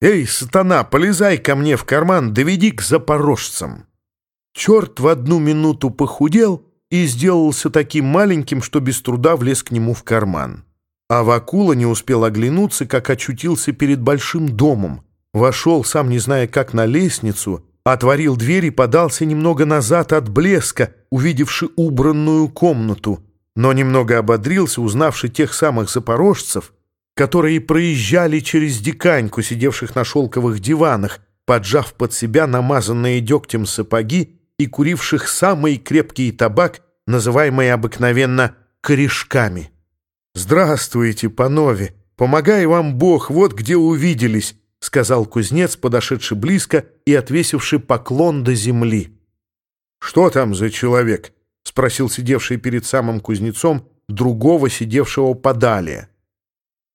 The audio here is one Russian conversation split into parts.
«Эй, сатана, полезай ко мне в карман, доведи к запорожцам!» Черт в одну минуту похудел и сделался таким маленьким, что без труда влез к нему в карман. А Вакула не успел оглянуться, как очутился перед большим домом. Вошел, сам не зная как, на лестницу, отворил дверь и подался немного назад от блеска, увидевши убранную комнату, но немного ободрился, узнавши тех самых запорожцев, которые проезжали через диканьку, сидевших на шелковых диванах, поджав под себя намазанные дегтем сапоги и куривших самый крепкий табак, называемый обыкновенно корешками. «Здравствуйте, панове! Помогай вам Бог, вот где увиделись!» — сказал кузнец, подошедший близко и отвесивший поклон до земли. «Что там за человек?» — спросил сидевший перед самым кузнецом другого, сидевшего подалее.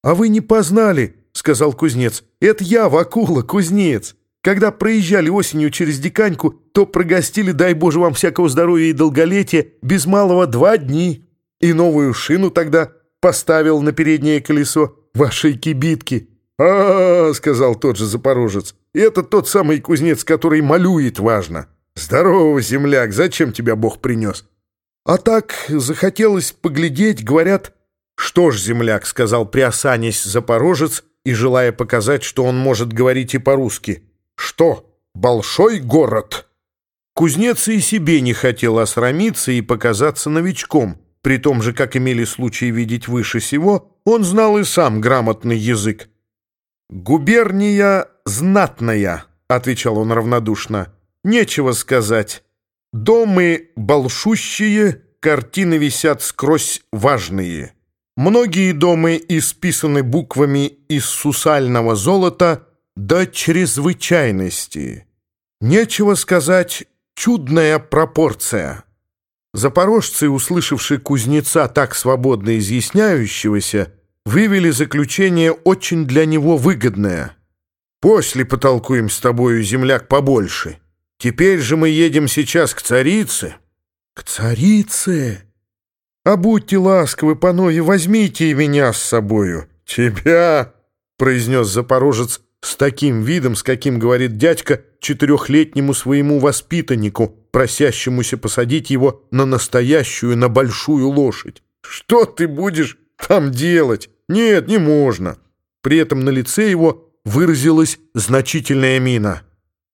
«А вы не познали», — сказал кузнец. «Это я, Вакула, кузнец. Когда проезжали осенью через Диканьку, то прогостили, дай Боже вам всякого здоровья и долголетия, без малого два дни. И новую шину тогда поставил на переднее колесо вашей кибитки». А, -а, -а, сказал тот же запорожец, — «это тот самый кузнец, который малюет важно. Здорово, земляк, зачем тебя Бог принес?» «А так захотелось поглядеть, говорят...» «Что ж, земляк», — сказал приосанясь запорожец и желая показать, что он может говорить и по-русски. «Что, большой город?» Кузнец и себе не хотел осрамиться и показаться новичком. При том же, как имели случай видеть выше всего, он знал и сам грамотный язык. «Губерния знатная», — отвечал он равнодушно. «Нечего сказать. Домы большущие, картины висят скрозь важные». Многие дома исписаны буквами из сусального золота до чрезвычайности. Нечего сказать, чудная пропорция. Запорожцы, услышавшие кузнеца так свободно изъясняющегося, вывели заключение очень для него выгодное. «После потолкуем с тобою, земляк, побольше. Теперь же мы едем сейчас к царице». «К царице?» А будьте ласковы, панове, возьмите и меня с собою. Тебя, произнес запорожец с таким видом, с каким говорит дядька четырехлетнему своему воспитаннику, просящемуся посадить его на настоящую, на большую лошадь. Что ты будешь там делать? Нет, не можно. При этом на лице его выразилась значительная мина.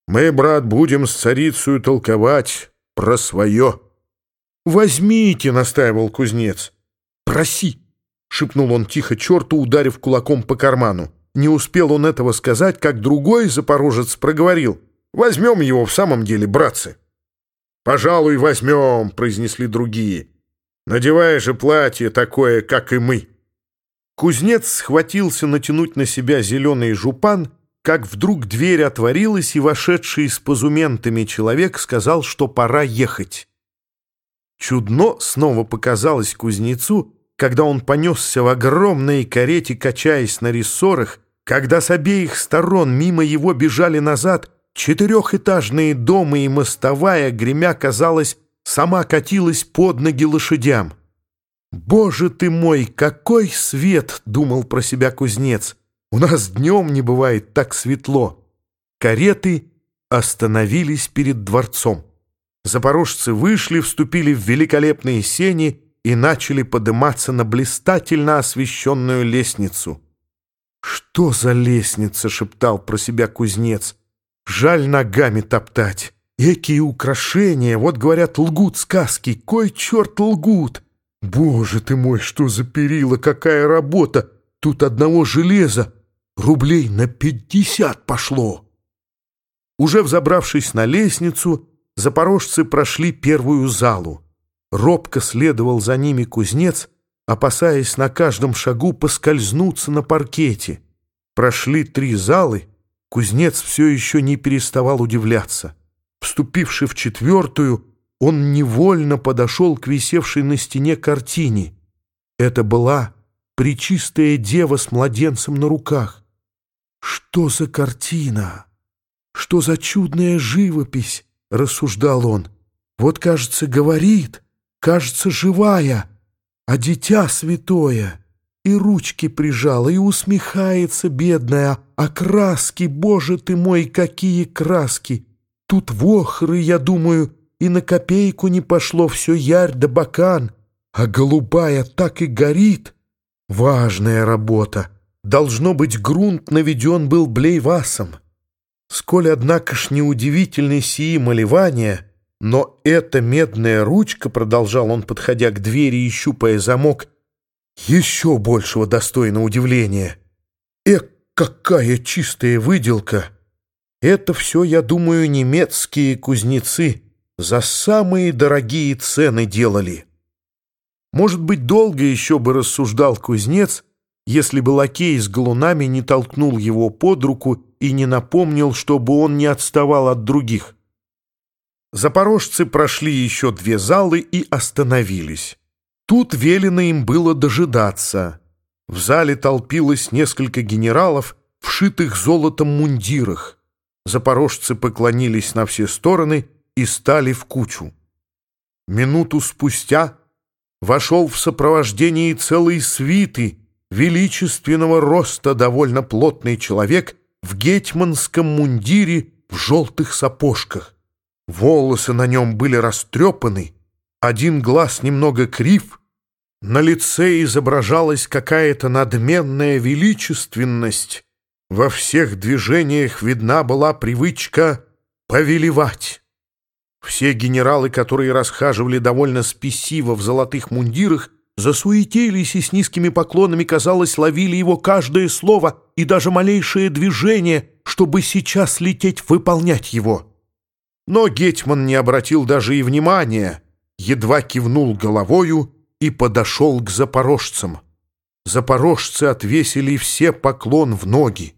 Мы, брат, будем с царицей толковать про свое. «Возьмите!» — настаивал кузнец. «Проси!» — шепнул он тихо черту, ударив кулаком по карману. Не успел он этого сказать, как другой запорожец проговорил. «Возьмем его в самом деле, братцы!» «Пожалуй, возьмем!» — произнесли другие. «Надевай же платье такое, как и мы!» Кузнец схватился натянуть на себя зеленый жупан, как вдруг дверь отворилась, и вошедший с позументами человек сказал, что пора ехать. Чудно снова показалось кузнецу, когда он понесся в огромной карете, качаясь на рессорах, когда с обеих сторон мимо его бежали назад четырехэтажные дома и мостовая, гремя, казалось, сама катилась под ноги лошадям. «Боже ты мой, какой свет!» — думал про себя кузнец. «У нас днем не бывает так светло». Кареты остановились перед дворцом. Запорожцы вышли, вступили в великолепные сени и начали подниматься на блистательно освещенную лестницу. «Что за лестница?» — шептал про себя кузнец. «Жаль ногами топтать. Экие украшения, вот, говорят, лгут сказки. Кой черт лгут? Боже ты мой, что за перила, какая работа! Тут одного железа рублей на пятьдесят пошло!» Уже взобравшись на лестницу, Запорожцы прошли первую залу. Робко следовал за ними кузнец, опасаясь на каждом шагу поскользнуться на паркете. Прошли три залы, кузнец все еще не переставал удивляться. Вступивший в четвертую, он невольно подошел к висевшей на стене картине. Это была причистая дева с младенцем на руках. Что за картина? Что за чудная живопись? — рассуждал он. «Вот, кажется, говорит, кажется, живая, а дитя святое. и ручки прижала, и усмехается бедная, а краски, боже ты мой, какие краски! Тут вохры, я думаю, и на копейку не пошло все ярь да бакан, а голубая так и горит. Важная работа. Должно быть, грунт наведен был блейвасом. Сколь, однако ж, неудивительны сии малевания, но эта медная ручка, продолжал он, подходя к двери и щупая замок, еще большего достойна удивления. Эх, какая чистая выделка! Это все, я думаю, немецкие кузнецы за самые дорогие цены делали. Может быть, долго еще бы рассуждал кузнец, если бы лакей с галунами не толкнул его под руку и не напомнил, чтобы он не отставал от других. Запорожцы прошли еще две залы и остановились. Тут велено им было дожидаться. В зале толпилось несколько генералов, вшитых золотом мундирах. Запорожцы поклонились на все стороны и стали в кучу. Минуту спустя вошел в сопровождении целой свиты величественного роста довольно плотный человек в гетьманском мундире в желтых сапожках. Волосы на нем были растрепаны, один глаз немного крив, на лице изображалась какая-то надменная величественность, во всех движениях видна была привычка повелевать. Все генералы, которые расхаживали довольно спесиво в золотых мундирах, засуетились и с низкими поклонами, казалось, ловили его каждое слово и даже малейшее движение, чтобы сейчас лететь выполнять его. Но Гетман не обратил даже и внимания, едва кивнул головою и подошел к запорожцам. Запорожцы отвесили все поклон в ноги.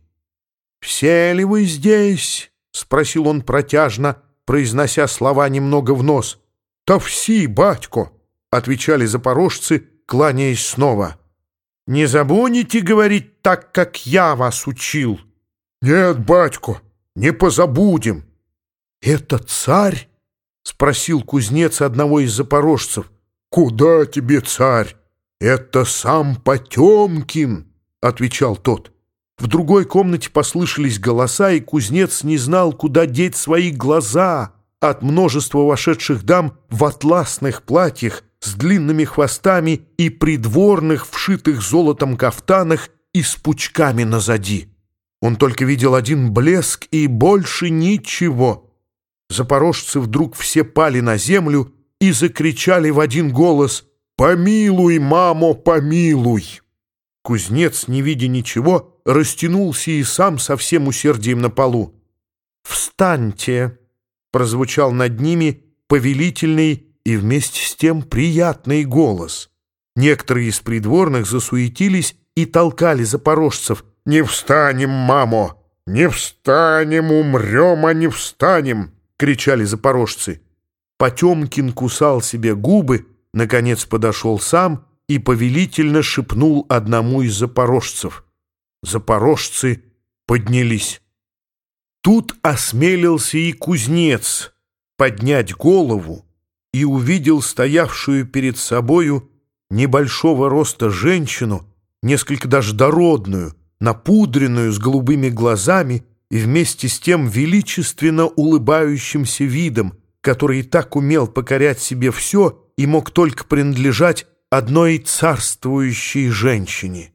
«Все ли вы здесь?» — спросил он протяжно, — произнося слова немного в нос. «То все, батько!» — отвечали запорожцы, кланяясь снова. «Не забудете говорить так, как я вас учил?» «Нет, батько, не позабудем». «Это царь?» — спросил кузнец одного из запорожцев. «Куда тебе царь? Это сам Потемкин!» — отвечал тот. В другой комнате послышались голоса, и кузнец не знал, куда деть свои глаза от множества вошедших дам в атласных платьях с длинными хвостами и придворных, вшитых золотом кафтанах и с пучками назади. Он только видел один блеск и больше ничего. Запорожцы вдруг все пали на землю и закричали в один голос «Помилуй, мамо, помилуй!» Кузнец, не видя ничего, растянулся и сам со всем усердием на полу. «Встаньте!» — прозвучал над ними повелительный и вместе с тем приятный голос. Некоторые из придворных засуетились и толкали запорожцев. «Не встанем, мамо! Не встанем, умрем, а не встанем!» — кричали запорожцы. Потемкин кусал себе губы, наконец подошел сам и повелительно шепнул одному из запорожцев — Запорожцы поднялись. Тут осмелился и кузнец поднять голову и увидел стоявшую перед собою небольшого роста женщину, несколько даже дородную, напудренную с голубыми глазами и вместе с тем величественно улыбающимся видом, который и так умел покорять себе все и мог только принадлежать одной царствующей женщине.